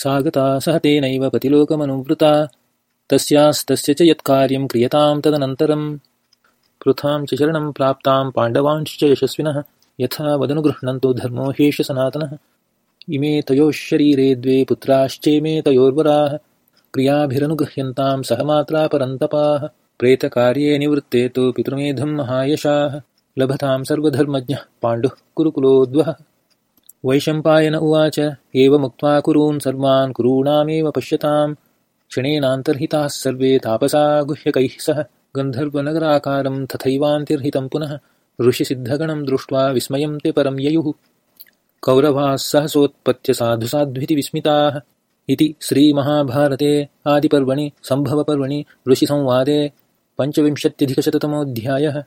सा गता सह तेनैव पतिलोकमनुवृता तस्यास्तस्य च यत्कार्यं क्रियतां तदनन्तरं। पृथां च चरणं प्राप्तां पाण्डवांश्च यशस्विनः। यथा वदनुगृह्णन्तु धर्मो ह्येषसनातनः इमे तयोः शरीरे द्वे पुत्राश्चेमे तयोर्वराः। क्रियाभिरनुगृह्यन्तां सह मात्रा परन्तपाः। प्रेतकार्ये निवृत्ते तु पितृमेधं महायशाः। लभतां सर्वधर्मज्ञः पाण्डुः कुरुकुलोद्वः वैशम्पायन उवाच एवमुक्त्वा कुरून् सर्वान् कुरूणामेव पश्यतां क्षणेनान्तर्हिताः सर्वे तापसा गुह्यकैः सह गन्धर्वनगराकारं तथैवान्तिर्हितं पुनः ऋषिसिद्धगणं दृष्ट्वा विस्मयं ते परं ययुः। कौरवाः सहसोत्पत्य साधुसाध्विति विस्मिताः। इति श्रीमहाभारते आदिपर्वणि सम्भवपर्वणि ऋषिसंवादे पञ्चविंशत्यधिकशततमोऽध्यायः